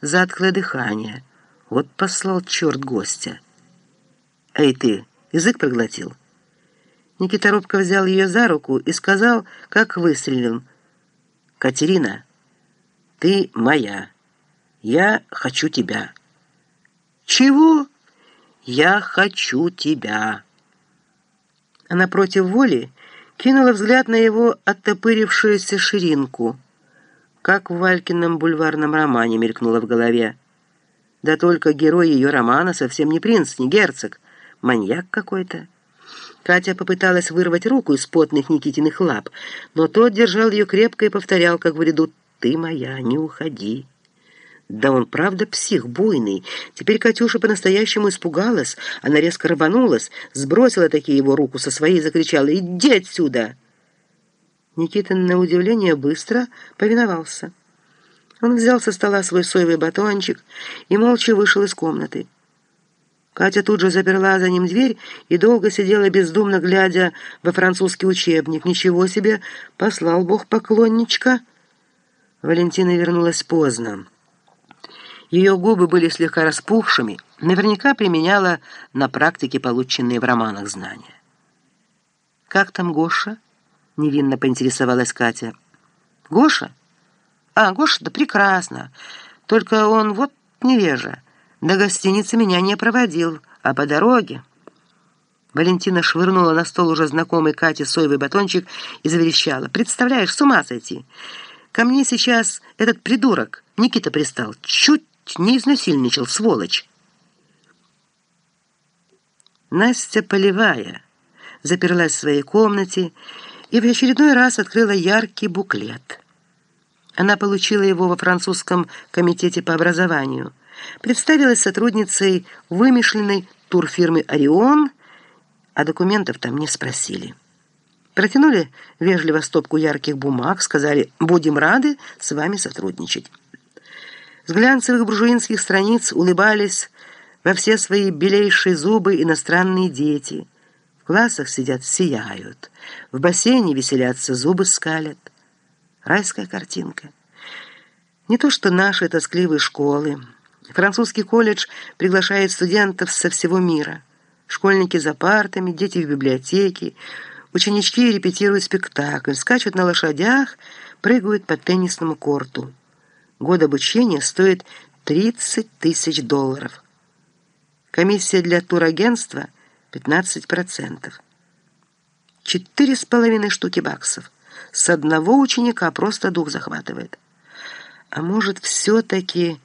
затхлое дыхание. Вот послал черт гостя. «Эй ты, язык проглотил?» Никита робко взял ее за руку и сказал, как выстрелил. «Катерина, ты моя. Я хочу тебя». «Чего?» «Я хочу тебя». Она против воли кинула взгляд на его оттопырившуюся ширинку. Как в Валькином бульварном романе мелькнуло в голове. Да только герой ее романа совсем не принц, не герцог, маньяк какой-то. Катя попыталась вырвать руку из потных Никитиных лап, но тот держал ее крепко и повторял, как в ряду «Ты моя, не уходи». Да он правда псих буйный. Теперь Катюша по-настоящему испугалась. Она резко рванулась, сбросила таки его руку со своей и закричала «Иди отсюда!». Никита, на удивление, быстро повиновался. Он взял со стола свой соевый батончик и молча вышел из комнаты. Катя тут же заперла за ним дверь и долго сидела бездумно, глядя во французский учебник. «Ничего себе! Послал Бог поклонничка!» Валентина вернулась поздно. Ее губы были слегка распухшими, наверняка применяла на практике полученные в романах знания. «Как там Гоша?» — невинно поинтересовалась Катя. «Гоша? А, Гоша, да прекрасно. Только он вот невежа. До гостиницы меня не проводил, а по дороге...» Валентина швырнула на стол уже знакомый Кате соевый батончик и заверещала. «Представляешь, с ума сойти! Ко мне сейчас этот придурок Никита пристал. Чуть не изнасильничал, сволочь. Настя Полевая заперлась в своей комнате и в очередной раз открыла яркий буклет. Она получила его во французском комитете по образованию, представилась сотрудницей вымышленной турфирмы «Орион», а документов там не спросили. Протянули вежливо стопку ярких бумаг, сказали «Будем рады с вами сотрудничать». С глянцевых буржуинских страниц улыбались во все свои белейшие зубы иностранные дети. Классах сидят, сияют. В бассейне веселятся, зубы скалят. Райская картинка. Не то что наши тоскливые школы. Французский колледж приглашает студентов со всего мира. Школьники за партами, дети в библиотеке. Ученички репетируют спектакль, скачут на лошадях, прыгают по теннисному корту. Год обучения стоит 30 тысяч долларов. Комиссия для турагентства – 15%. Четыре с половиной штуки баксов. С одного ученика просто дух захватывает. А может, все-таки...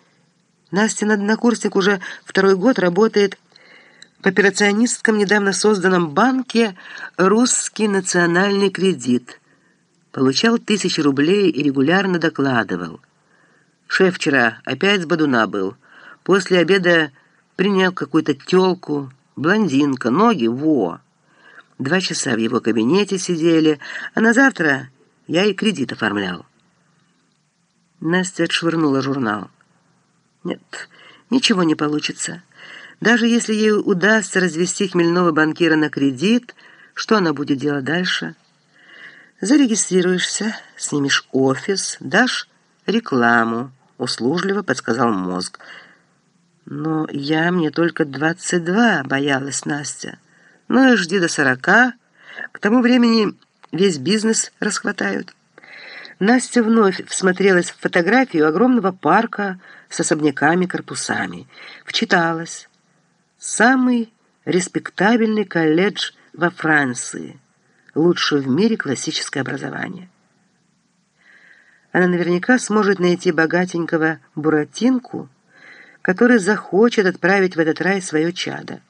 Настин однокурсник уже второй год работает в операционистском недавно созданном банке «Русский национальный кредит». Получал тысячи рублей и регулярно докладывал – Шеф вчера опять с Бадуна был. После обеда принял какую-то тёлку, блондинка, ноги, во. Два часа в его кабинете сидели, а на завтра я и кредит оформлял. Настя отшвырнула журнал. Нет, ничего не получится. Даже если ей удастся развести хмельного банкира на кредит, что она будет делать дальше? Зарегистрируешься, снимешь офис, дашь рекламу услужливо подсказал мозг. «Но я мне только двадцать два», — боялась Настя. «Ну и жди до сорока. К тому времени весь бизнес расхватают». Настя вновь всмотрелась в фотографию огромного парка с особняками-корпусами. Вчиталась. Самый респектабельный колледж во Франции. Лучшее в мире классическое образование она наверняка сможет найти богатенького Буратинку, который захочет отправить в этот рай свое чадо.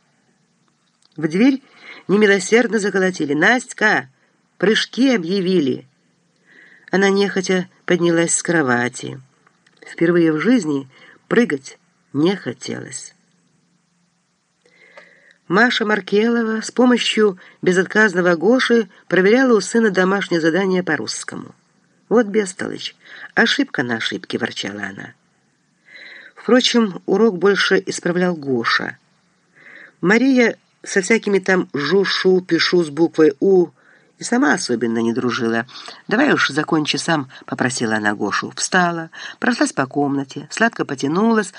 В дверь немилосердно заколотили. «Настя, прыжки объявили!» Она нехотя поднялась с кровати. Впервые в жизни прыгать не хотелось. Маша Маркелова с помощью безотказного Гоши проверяла у сына домашнее задание по русскому. «Вот, бестолочь, ошибка на ошибке», — ворчала она. Впрочем, урок больше исправлял Гоша. Мария со всякими там «жу-шу», «пишу» с буквой «у» и сама особенно не дружила. «Давай уж закончи сам», — попросила она Гошу. Встала, прошлась по комнате, сладко потянулась,